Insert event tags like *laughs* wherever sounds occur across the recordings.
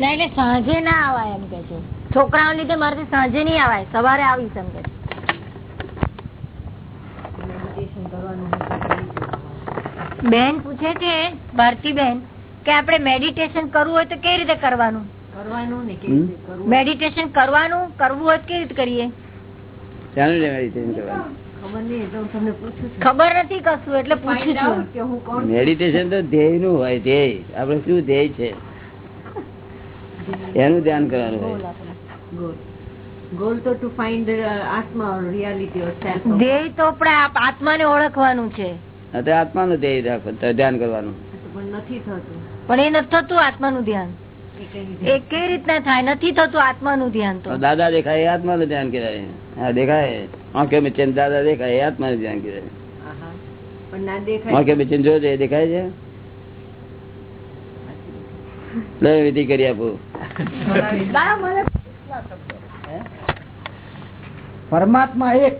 ના એટલે સાંજે ના આવાય એમ કે છે. છોકરાઓ લીધે મારે સાંજે નહીં આવાય સવારે આવીશ એમ કે બેન પૂછે છે ભારતી બેન કે આપણે મેડિટેશન કરવું હોય તો કેવી રીતે કરવાનું? કરવાનું? મેડિટેશન કરવાનું કરવું હોય કેવી રીતે કરીએ? કરવાનું? ખબર નહીં તમને ખબર નથી કશું એટલે પૂછું છું. કે હું કોણ મેડિટેશન તો ધ્યેયનું હોય ધ્યેય. આપડે શું ધ્યેય છે? એનું ધ્યાન કરવાનું હોય ગોલ. ગોલ તો ટુ ફાઇન્ડ આત્મા રિયાલિટી ઓર સેલ્ફ ધ્યેય તો આપણે આત્માને ઓળખવાનું છે. આ આત્માનું ધ્યેય રાખો ધ્યાન કરવાનું. પણ નથી થતું. પણ એ નથી થતું આત્માનું ધ્યાન. એ કઈ રીતના થાય? નથી થતું આત્માનું ધ્યાન તો. દાદા દેખાય આત્મા આત્માનું ધ્યાન કરાય હા દેખાય. આંખે મેચીને દાદા દેખાય એ આત્માનું ધ્યાન કરાય પણ ના દેખાય આંખે મેચીને જોજે એ દેખાય છે? લે વિધિ કરી આપું. પરમાત્મા એક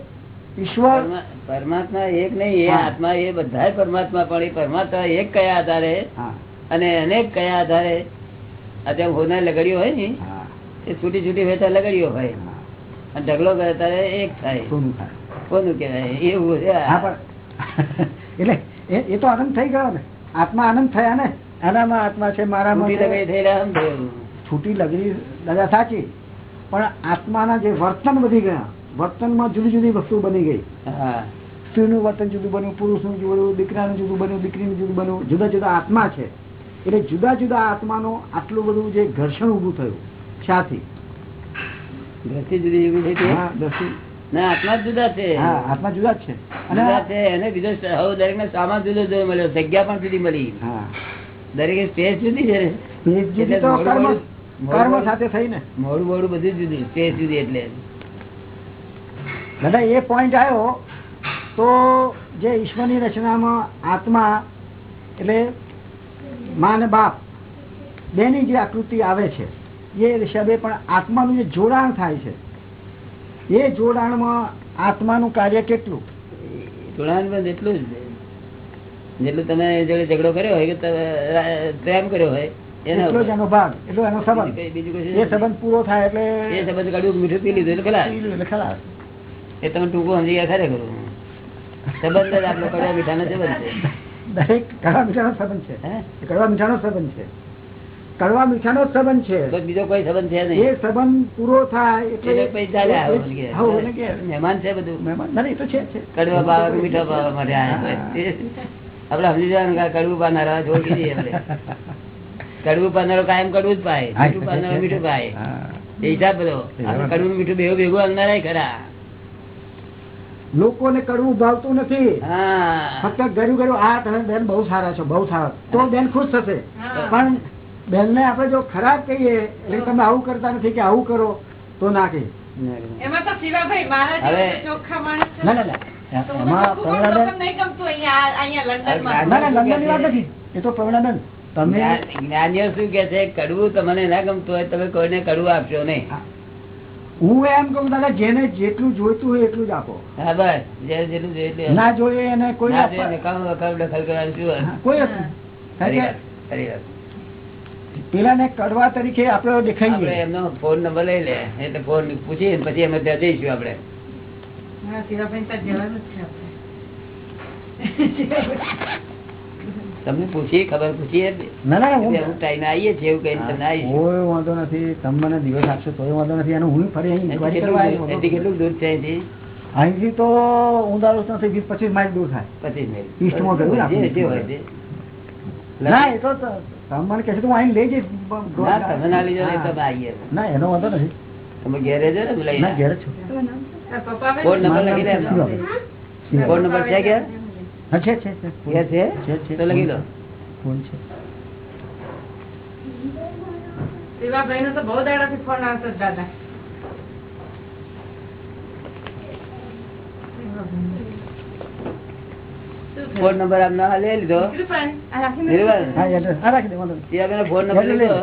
ઈશ્વર. પરમાત્મા એક નહીં એ આત્મા એ બધા પરમાત્મા પણ એ પરમાત્મા એક કયા આધારે? અને અનેક કયા આધારે? અત્યારે હોનાર લગડીઓ હોય ને એ છૂટી છૂટી હોય ત્યાં લગડીઓ હોય. અને ઢગલો કરે ત્યારે એક થાય. કોનું કહેવાય? એવું *laughs* એટલે એ તો આનંદ થઈ ગયો ને. આત્મા આનંદ થયા ને. આનામાં આત્મા છે મારામાં છૂટી. લગડી દાદા સાચી. પણ આત્માના જે વર્તન વધી ગયા વર્તનમાં જુદી જુદી વસ્તુ બની ગઈ. સ્ત્રીનું વર્તન જુદું બન્યું પુરુષનું જુદું દીકરાનું જુદું બન્યું દીકરીનું જુદું બન્યું જુદા જુદા આત્મા છે. એટલે જુદા જુદા આત્માનું આટલું બધું જે ઘર્ષણ ઉભું થયું શાથી દ્રષ્ટિ જુદી જુદી દ્રષ્ટિ. ના આત્મા જુદા છે. હા આત્મા જુદા જ છે. અને એને બીજો હવે દરેક ને સામાન જુદો જુદો મળ્યો જગ્યા પણ જુદી મળી. હા. દરેક સ્પેસ જુદી છે ને. એ જુદી એટલે તો મોડું કર્મ મોડું- સાથે થઈ મોડું મોડું બધું જુદી સ્પેસ જુદી એટલે. દાદા એ પોઈન્ટ આવ્યો તો જે ઈશ્વરની રચનામાં આત્મા એટલે મા અને બાપ બેની જે આકૃતિ આવે છે એ હિસાબે પણ આત્માનું જે જોડાણ થાય છે એ જોડાણમાં આત્માનું કાર્ય કેટલું? જોડાણ એટલું જ જેટલું તમે જોડે ઝઘડો કર્યો હોય કે પ્રેમ કર્યો હોય એટલો જ એનો ભાગ એટલો એનો સંબંધ. કઈ- બીજું કશું એ સંબંધ પૂરો થાય એટલે એ સંબંધ કાઢ્યું મીઠું પી લીધું એટલે ખલાસ. ખલાસ. એ તમે ટૂંકું સમજી ગયા ખરેખર સંબંધ જ આપણો કડવા મીઠાનો સંબંધ છે. દરેક કડવા મીઠાનો સંબંધ છે. કડવા મીઠાનો સંબંધ છે. કડવા મીઠાનો સંબંધ છે. બીજો કોઈ સંબંધ છે એ નહીં સંબંધ પૂરો થાય એટલે એ- મહેમાન છે બધું. મહેમાન- એ તો છે છે. કડવા પાવા મીઠા પાવા માટે. આપડે સમજી જવાનું કડવું પાનારા *laughs* કડવું પાનારો કાયમ કડવું જ પાય. મીઠું પાનારો મીઠું પાય. એ હિસાબ બધો કડવું મીઠું ભેગું ભેગું અંધારાય ખરા. લોકોને કડવું ભાવતું નથી. ફક્ત ગયું ગયું આ તમે બેન બહુ સારા છો બહુ સારા. તો બેન ખુશ થશે. પણ બેન ને આપણે જો ખરાબ કહીએ એટલે તમે આવું કરતા નથી કે આવું કરો તો ના કહીએ. એમાં તો શિવાભાઈ મારા ચોખ્ખા માણસ ના ના. ના ના ના જ્ઞાનીઓ શું કે છે? કડવું તમને ના ગમતું હોય તમે કોઈને કડવું આપશો નહીં. હું. એમ કહું દાદા જેને જેટલું જોઈતું હોય એટલું જ આપો. હા બસ. જે જેટલું જોઈએ એટલું. ના જોઈએ એને કોઈ ના દખલ કરવાનું શું કોઈ વાત. પેલાને કડવા તરીકે આપડે આપણે દેખાઈએ એમનો ફોન નંબર લઈ લે. એટલે ફોન પૂછીએ પછી અમે ત્યાં જઈશું આપણે. તમને પૂછીએ ખબર પૂછીએ ના ના હું ટાઈમે આવીએ છીએ એવું કહીને તમને કોઈ વાંધો નથી તમે મને દિવસ આપશો તોય વાંધો નથી અને હું ફરી અહીં કેટલું દૂર- છે અહીંથી અહીંથી તો ઊંધારું નથી વીસ પચીસ માઇલ દૂર થાય પચીસ માઇલ ઈસ્ટમાં ગયું જે- જે હોય તે. ના એ તો તમને તમે કહેશો તો હું અહીં લઈ જઈશ ના તમે ના લઈ જાઓ, એ હા. તમે આવીએ ના એનો વાંધો નથી તમે ઘેરે જો ને લઈને ના ઘેર જ છું ફોન નંબર લખી નામ લે નંબર છે કે છે છે છે. ઘેર છે? છે, છે. તો લખી લો ફોન છે. શિવાભાઈ નો તો બહુ દાડાથી ફોન આવતો દાદા. ફોન નંબર આમ ના લઈ લીધો. દે ફોન નંબર લીધો.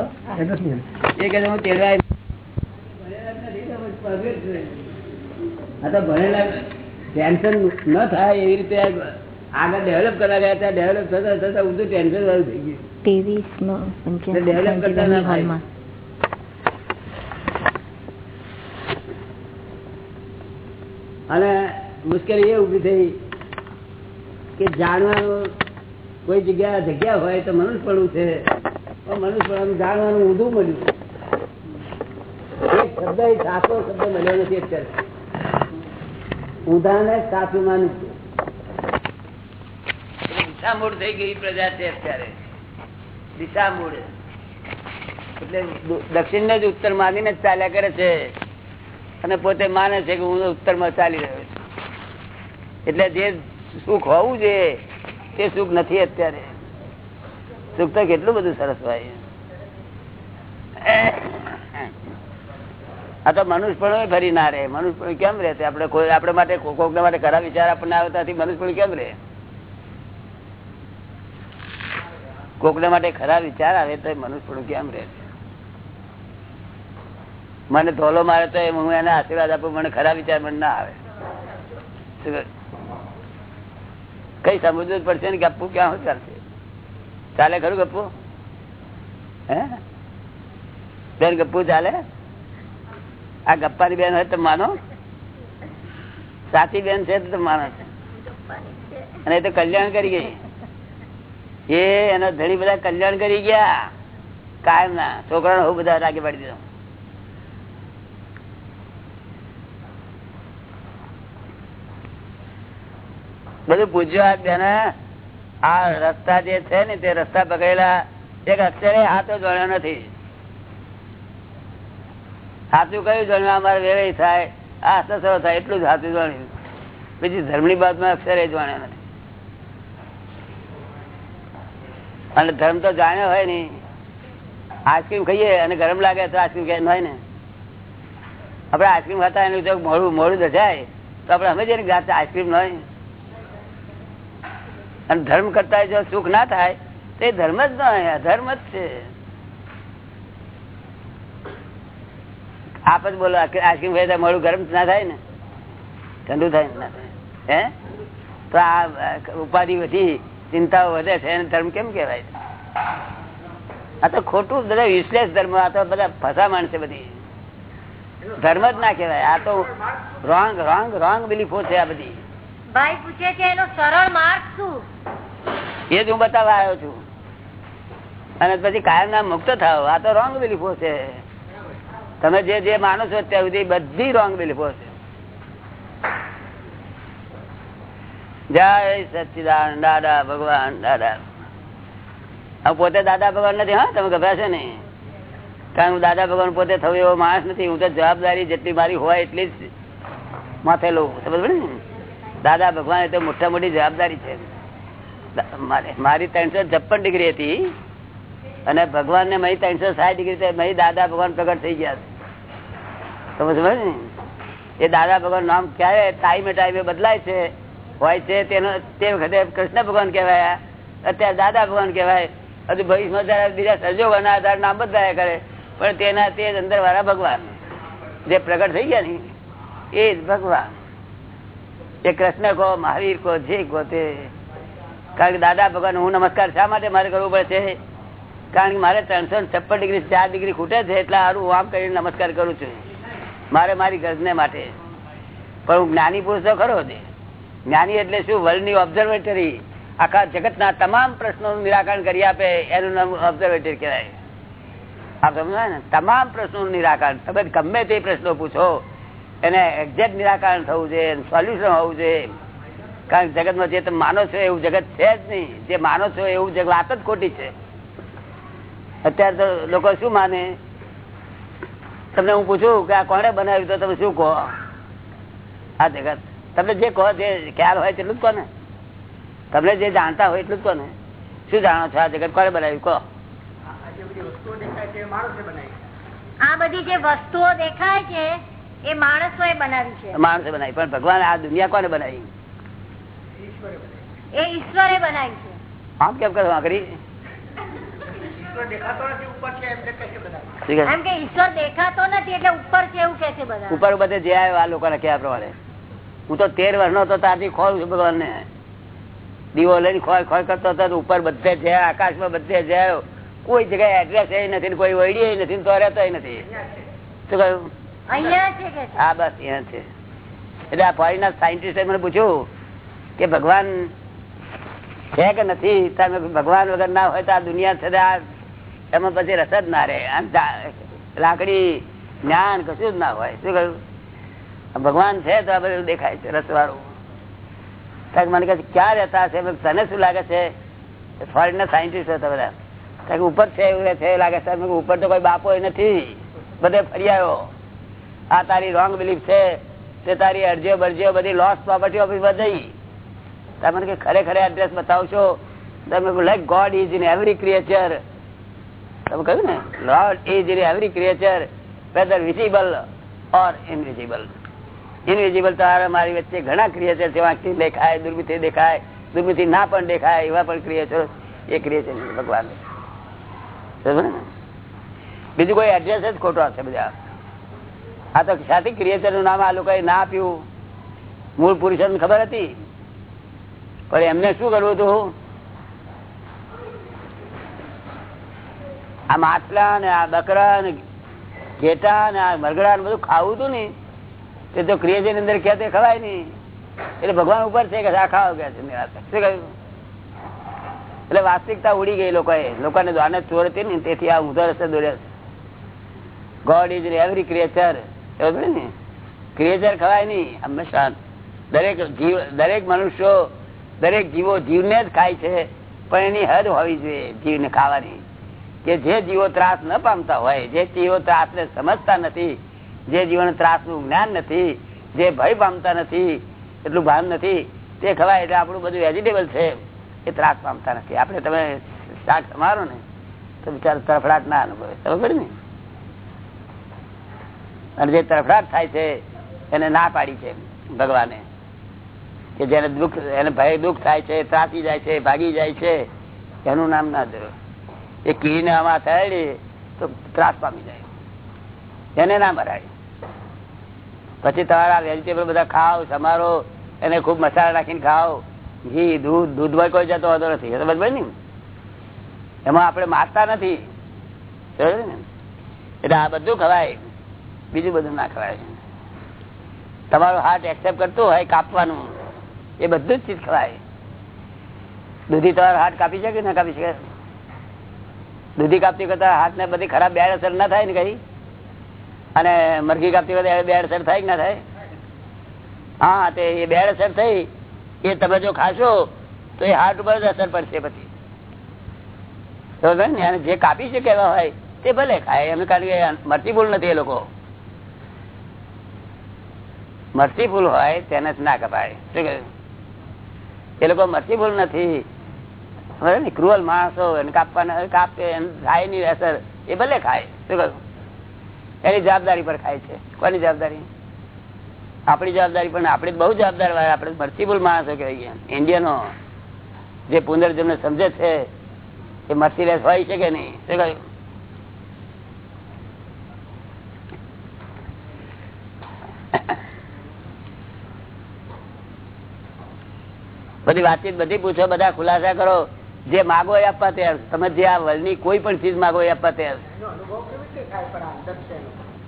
એ કે હું તેડવા આવી. અને મુશ્કેલી એ ઊભી થઈ કે જાણવાનું કોઈ જગ્યા જગ્યા હોય તો મનુષ્ય પડવું છે મનુષ્ય જાણવાનું ઊંધું મળ્યું. એક શબ્દ સાચો શબ્દ મળ્યો નથી અત્યારે. ઊંધાને સાચું માનું છું. દિશામૂળ થઈ ગઈ પ્રજા છે અત્યારે. દિશામૂળ. એટલે દક્ષિણ ને જ ઉત્તર માનીને જ ચાલ્યા કરે છે. અને પોતે માને છે કે હું ઉત્તરમાં ચાલી રહ્યો છું. એટલે જે સુખ હોવું જોઈએ તે સુખ નથી અત્યારે. સુખ તો કેટલું બધું સરસ હોય. આ તો મનુષ્ય પણ ફરી ના રહે. મનુષ્ય પણ કેમ રહે આપણે કોઈ આપણે માટે કોક માટે ખરા વિચાર આપણને આવતા મનુષ્ય પણ કેમ રહે? કોકને માટે ખરા વિચાર આવે તો મનુષ્ય પણ કેમ રહે? મને ધોલો મારે તો હું એને આશીર્વાદ આપું, મને ખરા વિચાર મને ના આવે. કઈ સમજવું જ પડશે ને ગપ્પુ ક્યાં ચાલશે? ચાલે ખરું ગપ્પુ? હે? બેન ગપ્પુ ચાલે? આ ગપ્પાની બેન હોય તો માનો. સાચી બેન છે તો માનો. અને એ તો કલ્યાણ કરી ગઈ. એ એના ધણી બધા કલ્યાણ કરી ગયા. કાયમ ના છોકરાને હું બધા રાગે પાડી દીધો. બધું પૂછ્યું બેને, આ રસ્તા જે છે ને તે રસ્તા પકડેલા. એક અક્ષરે હાથો જોડ્યો નથી. સાચું કયું જાણ્યું? અમારે વેવાઈ થાય. આ સસરો થાય, એટલું જ સાચું જાણ્યું. બીજી ધર્મની બાદમાં અક્ષરે જાણ્યા નથી. અને ધર્મ તો જાણ્યો હોય ને આઈસ્ક્રીમ ખાઈએ અને ગરમ લાગે તો આઈસ્ક્રીમ કેમ હોય ને. આપણે આઈસ્ક્રીમ ખાતા એનું જો મોડું મોડું દજાય, તો આપણે અમે જઈને ગાતા આઈસ્ક્રીમ ન અને ધર્મ કરતા જો સુખ ના થાય, તો એ ધર્મ જ ન હોય અધર્મ જ છે. આપ જ બોલો આઈસ્ક્રીમ ખાઈ મોડું ગરમ ના થાય ને? ઠંડુ થાય ના? થાય. હે? તો આ ઉપાધિ વધી ચિંતાઓ વધે છે એને ધર્મ કેમ કેવાય આ તો ખોટું બધા વિશ્લેષ ધર્મ આ તો બધા ફસા માણસે બધી. ધર્મ જ ના કહેવાય. આ તો રોંગ રોંગ રોંગ બિલીફો છે આ બધી. ભાઈ પૂછે છે એનો સરળ માર્ગ શું? એ જ હું બતાવવા આવ્યો છું. અને પછી કાયમ ના મુક્ત થાવ આ તો રોંગ બિલીફો છે. તમે જે જે માનો છો અત્યાર સુધી બધી રોંગ બિલીફો છે. જય સચિદાન દાદા ભગવાન, દાદા. પોતે દાદા ભગવાન નથી, હા? તમે ગભરાશો ને કારણ હું દાદા ભગવાન પોતે થયું એવો માણસ નથી. હું તો જવાબદારી જેટલી મારી હોય એટલી જ માથે લઉં. દાદા ભગવાન એ તો મોટા મોટી જવાબદારી છે. મારી ત્રણસો છપ્પન ડિગ્રી હતી. અને ભગવાન ને મહી ત્રણસો સાઠ ડિગ્રી મહી દાદા ભગવાન પ્રગટ થઈ ગયા સમજ ને? એ દાદા ભગવાન નામ ક્યારે ટાઈમે ટાઈમે બદલાય છે? હોય છે તેનો તે વખતે કૃષ્ણ ભગવાન કહેવાય, અત્યારે દાદા ભગવાન કહેવાય. હજુ ભવિષ્યમાં બીજા આધારે નામ બદલાયા કરે. પણ તેના તે અંદર વાળા ભગવાન. જે પ્રગટ થઈ ગયા ને, એ જ ભગવાન. એ કૃષ્ણ કહો, મહાવીર કહો, જે કહો તે. કારણ કે દાદા ભગવાન, હું નમસ્કાર શા માટે મારે કરવું પડે છે? કારણ કે મારે ત્રણસો છપ્પન ડિગ્રી, ચાર ડિગ્રી ખૂટે છે એટલે સારું હું આમ કરીને નમસ્કાર કરું છું. મારે મારી ગરજને માટે. પણ હું જ્ઞાની પુરુષ ખરો છે જ્ઞાની એટલે શું? વર્લ્ડની ઓબ્ઝર્વેટરી આખા જગતના તમામ પ્રશ્નોનું નિરાકરણ કરી આપે. એનું નામ ઓબ્ઝર્વેટરી કહેવાય. આપ સમજાય ને? તમામ પ્રશ્નોનું નિરાકરણ. તમે ગમે તે પ્રશ્નો પૂછો, એને એક્ઝેક્ટ નિરાકરણ થવું છે સોલ્યુશન હોવું છે કારણ કે જગતમાં જે તમે માનો છો એવું જગત છે જ નહીં. જે માનો છો એવું જગત વાત જ ખોટી છે. અત્યારે તો લોકો શું માને? તમને હું પૂછું કે આ કોને બનાવ્યું તો તમે શું કહો? આ જગત તમને જે કહો જે ખ્યાલ હોય એટલું જ કોને? તમને જે જાણતા હોય એટલું જ કોને? શું જાણો છો આ જગત? કોને બનાવ્યું? કહો. આ બધી જે વસ્તુઓ દેખાય છે એ માણસો બનાવી છે. માણસે બનાવી. પણ ભગવાન આ દુનિયા કોને બનાવી? એ ઈશ્વરે બનાવી છે. આમ કેમ કરો આખરી એમ કે ઈશ્વર દેખાતો નથી એટલે ઉપર છે એવું કે છે બધા? ઉપર બધે જે આવ્યો આ લોકો કયા પ્રમાણે. હું તો તેર વર્ષ નો હતો ત્યારથી ખોલ છું ભગવાન ને દીવો લઈને ખોલ ખોલ કરતો હતો ઉપર બધે જયા આકાશમાં બધે જયા કોઈ જગ્યાએ એડ્રેસ એ નથી કોઈ વૈડી નથી તો રહેતો નથી. શું કહ્યું? અહીંયા છે કે છે. હા બસ અહીંયા છે. એટલે આ ફોરેનના સાયન્ટિસ્ટે મને પૂછ્યું કે ભગવાન છે કે નથી? તમે ભગવાન વગર ના હોય તો આ દુનિયા છે આ એમાં પછી રસ જ ના રહે. લાકડી જ્ઞાન કશું જ ના હોય. શું કહ્યું? ભગવાન છે તો આ બધું દેખાય છે રસ વાળું મને કહે ક્યાં રહેતા હશે? તને શું લાગે છે? ફોરેન ના સાયન્ટિસ્ટ હતા બધા. ઉપર છે એવું છે, લાગે છે ઉપર તો કોઈ બાપો નથી. બધે ફરી આવ્યો આ તારી રોંગ બિલીફ છે. તે તારી અરજીઓ બરજીઓ બધી લોસ પ્રોપર્ટી ઓફિસ બધી તમે કે ખરેખર એડ્રેસ બતાવશો? તમે like God is in every creature તમે કહ્યું ને lord is in every creature whether visible or invisible invisible તો મારી વચ્ચે ઘણા ક્રિએચર છે વાંકથી દેખાય દુર્બીથી દેખાય દુર્બીથી ના પણ દેખાય, એવા પણ ક્રિએચર એ ક્રિએચર ભગવાન બીજું કોઈ એડ્રેસ જ ખોટો હશે બધા. આ તો સાથી ક્રિએચરનું નામ આ લોકોએ ના આપ્યું. મૂળ પુરુષ ખબર હતી. પણ એમને શું કરવું હતું? આ માટલા ને આ બકરા ને ઘેટા ને આ મરગડા બધું ખાવું હતું ને, તે તો ક્રિએચરની અંદર તે ખવાય નહીં. એટલે ભગવાન ઉપર છે કે આ ખાવ કે છે શું કહ્યું? એટલે વાસ્તવિકતા ઉડી ગઈ લોકોએ. લોકોને દ્વારને ચોર ને, તેથી આ ઊંધો રસ્તે દોડ્યા ગોડ ઇઝ એવરી ક્રિએચર એવું ને? ક્રિએચર ખવાય નહીં. હંમેશા દરેક જીવ, દરેક મનુષ્યો, દરેક જીવો જીવને જ ખાય છે, પણ એની હદ હોવી જોઈએ જીવને ખાવાની. કે જે જીવો ત્રાસ ન પામતા હોય, જે જીવો ત્રાસ ને સમજતા નથી, જે જીવન ત્રાસનું જ્ઞાન નથી, જે ભય પામતા નથી, એટલું ભાન નથી, તે ખવાય એટલે આપણું બધું વેજીટેબલ છે એ ત્રાસ પામતા નથી. આપણે તમે શાક સમારો ને, તો બિચારો તરફડાટ ના અનુભવે. ખબર ને? અને જે તરફડાટ થાય છે, એને ના પાડી છે ભગવાને. કે જેને દુઃખ, એને ભય દુઃખ થાય છે, ત્રાસી જાય છે, ભાગી જાય છે, એનું નામ ના ધરો. એ કીડીને આમાં થાય તો ત્રાસ પામી જાય. એને ના મરાય. પછી તમારા વેજીટેબલ બધા ખાઓ, સમારો, એને ખૂબ મસાલા નાખીને ખાઓ. ઘી, દૂધ, દૂધમાં કોઈ જતો હોતો નથી. એ તો એમાં આપણે મારતા નથી? એટલે આ બધું ખવાય. બીજું બધું ના ખવાય. તમારું હાર્ટ એક્સેપ્ટ કરતું હોય કાપવાનું, એ બધું જ ચીજ ખવાય. દૂધી તમારો હાર્ટ કાપી શકે ના કાપી શકે? દૂધી કાપતી કરતા હાથ ને બધી ખરાબ બેડ અસર ના થાય ને કઈ? અને મરઘી કાપતી વખતે બેડ અસર થાય કે ના થાય? હા, તે એ બેડ અસર થઈ, એ તમે જો ખાશો, તો એ હાર્ટ ઉપર અસર પડશે પછી? જે કાપી શકે કેવા હોય, તે ભલે ખાય. એમને કારણ કે મર્સીફુલ નથી એ લોકો. મર્સીફુલ હોય, તેને જ ના કપાય. શું કહ્યું? એ લોકો મર્સીફુલ નથી. બરાબર ને ક્રુઅલ માણસો એને કાપવાના કાપે એમ ખાય નહીં અસર. એ ભલે ખાય. શું કહ્યું એની જવાબદારી પર ખાય છે. કોની જવાબદારી? આપણી જવાબદારી પણ આપણે બહુ જવાબદાર હોય આપણે મર્સીબુલ માણસો કહીએ ઇન્ડિયનો જે પુનર્જન્મ સમજે છે, એ મર્સીલેસ હોય છે કે નહીં? શું કહ્યું? બધી વાતચીત બધી પૂછો, બધા ખુલાસા કરો. જે માગો એ આપવા તૈયાર. તમે જે આ વર્લ્ડની કોઈ પણ ચીજ માગો એ આપવા તૈયાર.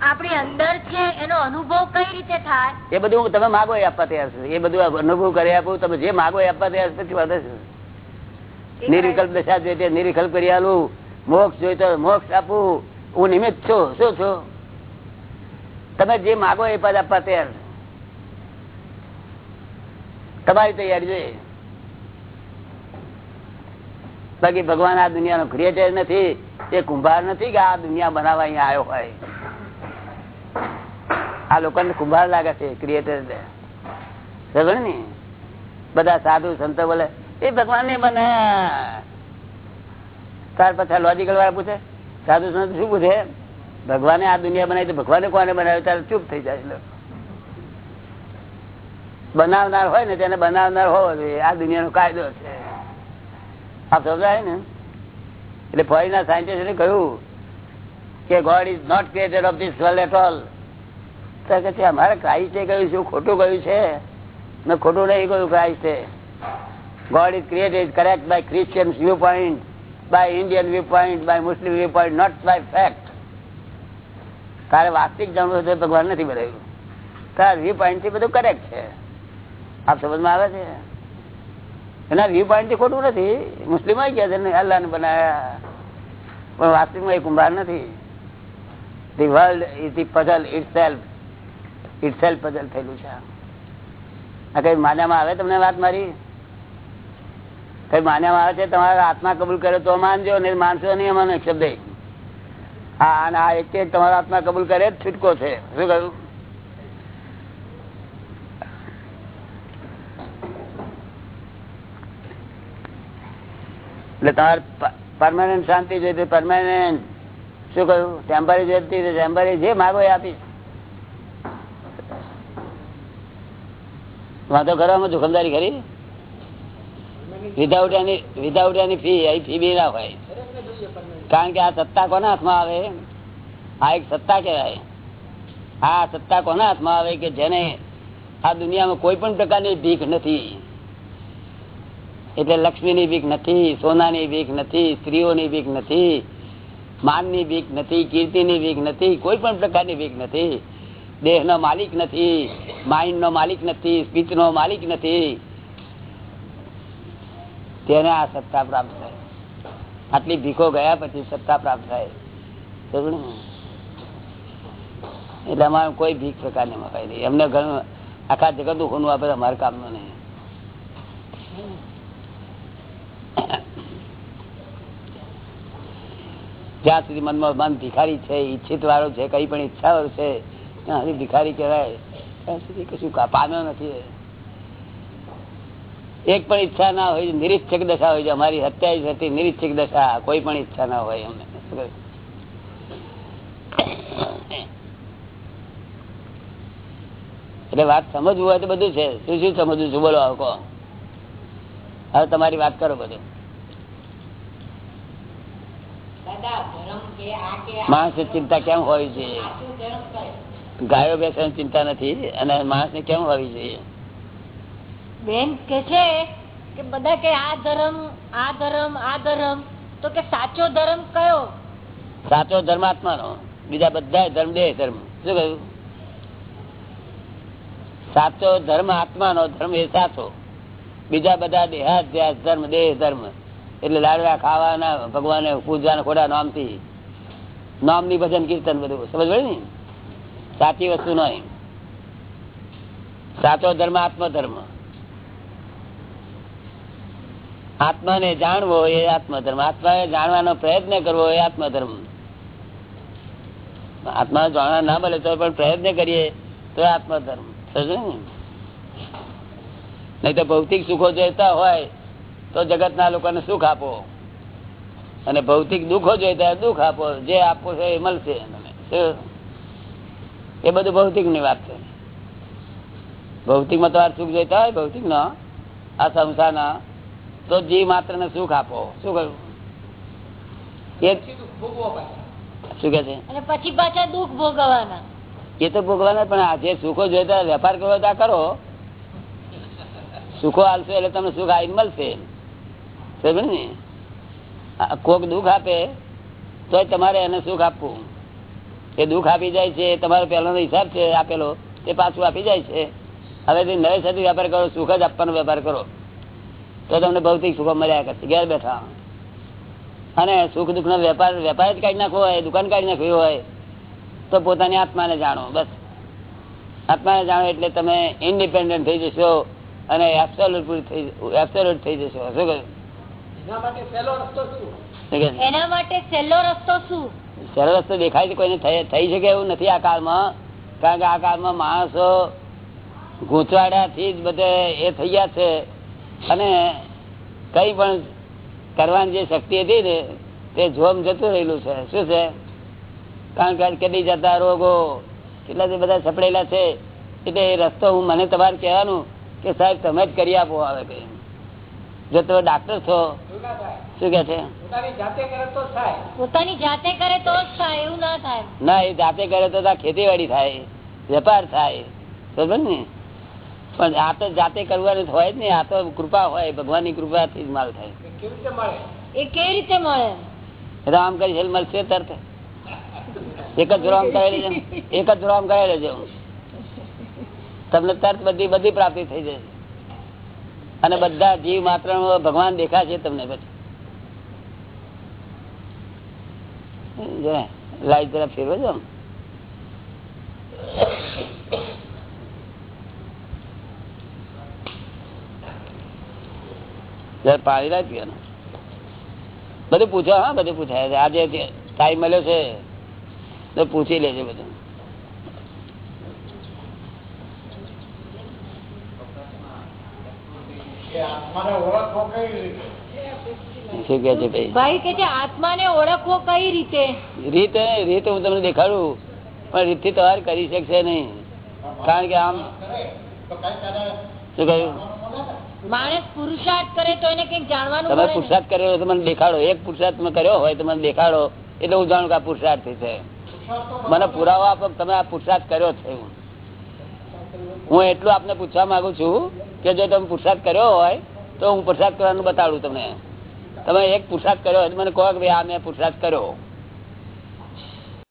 આપણી અંદર છે એનો અનુભવ કઈ રીતે થાય? એ બધું તમે માગો એ આપવા તૈયાર છું. એ બધું અનુભવ કરી આપું. તમે જે માગો એ આપવા તૈયાર પછી વાત છે નિર્વિકલ્પ દશા જોઈતી નિર્વિકલ્પ કરી આલું. મોક્ષ જોઈતો તો મોક્ષ આપું. હું નિમિત્ત છું. શું છું? તમે જે માગો એ પદ આપવા તૈયાર તમારી તૈયારી જોઈએ. બાકી ભગવાન આ દુનિયાનો ક્રિએટર નથી, એ કુંભાર નથી કે આ દુનિયા બનાવવા અહીંયા આવ્યો હોય. આ લોકોને કુંભાર લાગે છે ક્રિએટર ને? બધા સાધુ, સંતો બોલે, એ ભગવાન ને બને ત્યાર પછી લોજિકલ વાળા પૂછે, સાધુ, સંત શું પૂછે? ભગવાને આ દુનિયા બનાવી તો ભગવાને કોને બનાવ્યું? ત્યારે ચૂપ થઈ જાય બનાવનાર હોય ને, તેને બનાવનાર હોવો જોઈએ. આ દુનિયાનો કાયદો છે. આપ સમજાય ને? એટલે ફોરીના સાયન્ટિસ્ટે કહ્યું કે God is not created of this world at all તો કે છે, અમારે ક્રાઇસ્ટે કહ્યું શું ખોટું કહ્યું છે? મેં ખોટું નહીં કહ્યું ક્રાઇસ્ટે God is created correct by Christian viewpoint by Indian viewpoint by Muslim viewpoint not by fact તારે વાસ્તવિક જાણવું છે ભગવાન નથી બનાવ્યું. તારા વ્યૂ પોઈન્ટથી બધું કરેક્ટ છે. આપ સમજમાં આવે છે? એના વ્યૂ પોઈન્ટ ખોટું નથી. મુસ્લિમ આવી ગયા છે અલ્લાહ ને બનાવ્યા પણ વાસ્તવિકમાં એ કુંભાર નથી. The world is puzzle itself puzzle થયેલું છે આ કઈ માન્યામાં આવે તમને વાત મારી? કઈ માન્યામાં આવે છે? તમારા આત્મા કબૂલ કરે તો માનજો ને માનશો નહીં અમારો એક શબ્દ હા અને આ એક તમારો આત્મા કબૂલ કરે જ છૂટકો છે. શું કહ્યું? એટલે તમારે પરમાનન્ટ શાંતિ જોઈતી પરમાનન્ટ શું કહ્યું? ટેમ્પરરી જોઈતી ટેમ્પરરી જે માગો એ આપીશ. વાંધો કરવામાં જોખમદારી ખરી without any without any fee એ ફી બી ના હોય. કારણ કે આ સત્તા કોના હાથમાં આવે? આ એક સત્તા કહેવાય. આ સત્તા કોના હાથમાં આવે કે જેને આ દુનિયામાં કોઈ પણ પ્રકારની ભીખ નથી? એટલે લક્ષ્મીની બીક નથી, સોનાની બીક નથી, સ્ત્રીઓની બીક નથી, માનની બીક નથી, કીર્તિની બીક નથી, કોઈ પણ પ્રકારની બીક નથી. દેહનો માલિક નથી માઇન્ડ નો માલિક નથી સ્પીચ નો માલિક નથી. તેને આ સત્તા પ્રાપ્ત થાય. આટલી ભીખો ગયા પછી સત્તા પ્રાપ્ત થાય. એટલે અમારે કોઈ ભીખ પ્રકારની મકાઈ નહીં. એમને ઘણું, આખા જગત ખૂનું આપે અમારે કામનું નહીં. જ્યાં સુધી મનમાં મન ભિખારી છે ઈચ્છિત વાળો છે, કઈ પણ ઈચ્છા વાળો છે, ત્યાં સુધી ભિખારી કહેવાય. ત્યાં સુધી કશું પામ્યો નથી. એક પણ ઈચ્છા ના હોય, નિરીક્ષક દશા હોય અમારી હત્યા હતી, નિરીક્ષક દશા. કોઈ પણ ઈચ્છા ના હોય અમને. એટલે વાત સમજવું હોય તો બધું છે. શું શું સમજવું છું? બોલો આવો હવે તમારી વાત કરો બધું. માણસ ચિંતા કેમ હોવી જોઈએ? ગાયો બેસવાની ચિંતા નથી અને માણસ ને કેમ હોવી જોઈએ? બેન કે છે કે બધા કે આ ધર્મ આ ધર્મ આ ધર્મ. તો કે સાચો ધર્મ કયો? સાચો ધર્મ આત્માનો બીજા બધા ધર્મ દેહ ધર્મ. શું કહ્યું? સાચો ધર્મ આત્માનો ધર્મ એ સાચો. બીજા બધા દેહાધ્યાસ ધર્મ દેહ ધર્મ. એટલે લાડવા ખાવાના, ભગવાને પૂજવાના ખોટા નામથી, નામની ભજન કીર્તન બધું. સમજ પડે ને? સાચી વસ્તુ નહીં. સાચો ધર્મ, આત્મધર્મ. આત્માને જાણવો એ આત્મધર્મ. આત્માને જાણવાનો પ્રયત્ન કરવો એ આત્મધર્મ. આત્મા જાણવા ના મળે તો પણ પ્રયત્ન કરીએ તો આત્મધર્મ. સમજ ને? નહીં તો ભૌતિક સુખો જોઈતા હોય તો જગતના લોકોને સુખ આપો. અને ભૌતિક દુઃખો જોઈતા ત્યારે દુઃખ આપો. જે આપો છો એ મળશે એ બધું ભૌતિકની વાત છે. ભૌતિકમાં તમારે સુખ જોઈતા હોય? ભૌતિક નો આ સંસાર ના તો જીવ માત્ર ને સુખ આપો. શું કહ્યું? એ શું કે છે? પછી પાછા દુઃખ ભોગવવાના. એ તો ભોગવાના પણ આજે જે સુખો જોઈતા વેપાર કરવો હોય કરો. સુખો હાલશે એટલે તમને સુખ આવી મળશે. સમજ્યું ને? કોક દુઃખ આપે તો તમારે એને સુખ આપવું. એ દુઃખ આપી જાય છે, તમારો પહેલાનો હિસાબ છે આપેલો તે પાછું આપી જાય છે. હવે નવે સાથે વેપાર કરો, સુખ જ આપવાનો વેપાર કરો, તો તમને ભૌતિક સુખો મળ્યા કરશે. ઘેર બેઠા. અને સુખ દુઃખ નો વેપાર વેપાર જ કાઢી નાખવો હોય, દુકાન કાઢી નાખવી હોય, તો પોતાની આત્માને જાણો, બસ. આત્માને જાણો એટલે તમે ઇન્ડિપેન્ડન્ટ થઈ જશો અને એબ્સોલ્યુટ થઈ એબ્સોલ્યુટ થઈ જશો. શું કહ્યું? એના માટે સહેલો રસ્તો શું? સરળ રસ્તો દેખાય છે કોઈને? થઈ થઈ શકે એવું નથી આ કાળમાં. કારણ કે આ કાળમાં માણસો ગૂંચવાડાથી જ બધે એ થઈ ગયા છે. અને કઈ પણ કરવાની જે શક્તિ હતી ને તે જોમ જતું રહેલું છે. શું છે? કારણ કે કદી જતા રોગો કેટલા બધા સપડેલા છે એટલે એ રસ્તો હું મને તમારે કહેવાનું કે સાહેબ તમે જ કરી આપો આવે કે જો તમે ડાક્ટર છો શું કે છે? પોતાની જાતે કરે તો એવું ના થાય. ના એ જાતે કરે તો ખેતીવાડી થાય વેપાર થાય સમજ ને? પણ આ તો જાતે કરવાનું હોય જ નહીં આ તો કૃપા હોય ભગવાનની કૃપાથી જ માલ થાય. એ કેવી રીતે મળે? રામ કરી છે મળશે તરત. એક જ રામ કરેલી એક જ રામ કરેલો છે તમને તરત બધી બધી પ્રાપ્તિ થઈ જશે અને બધા જીવ માત્ર ભગવાન દેખાશે તમને પછી. લાઈટ જરા ફેરવો છો પાણી લાવી પીવાનું. બધું પૂછો, હા, બધું પૂછાય. આજે ટાઈમ મળ્યો છે પૂછી લેજો બધું. શું કે છે ભાઈ? ભાઈ કે છે આત્માને ઓળખવો કઈ રીતે? રીત રીત હું તમને દેખાડું. પણ રીતથી તમારે કરી શકશે નહીં. કારણ કે આમ શું કહ્યું? માણસ પુરુષાર્થ કરે તો એને કંઈક જાણવાનું તમે પુરુષાર્થ કર્યો તો મને દેખાડો. એક પુરુષાર્થ મેં કર્યો હોય તો મને દેખાડો. એટલે હું જાણું કે આ પુરુષાર્થ છે. મને પુરાવો આપો તમે આ પુરુષાર્થ કર્યો છે. હું એટલું આપને પૂછવા માંગુ છું કે જો તમે પુરસાદ કર્યો હોય, તો હું પુરુષાર્થ કરવાનું બતાડું તમને. તમે એક પુરસાદ કર્યો મને કહો કે ભાઈ આ મેં પુરસાદ કર્યો.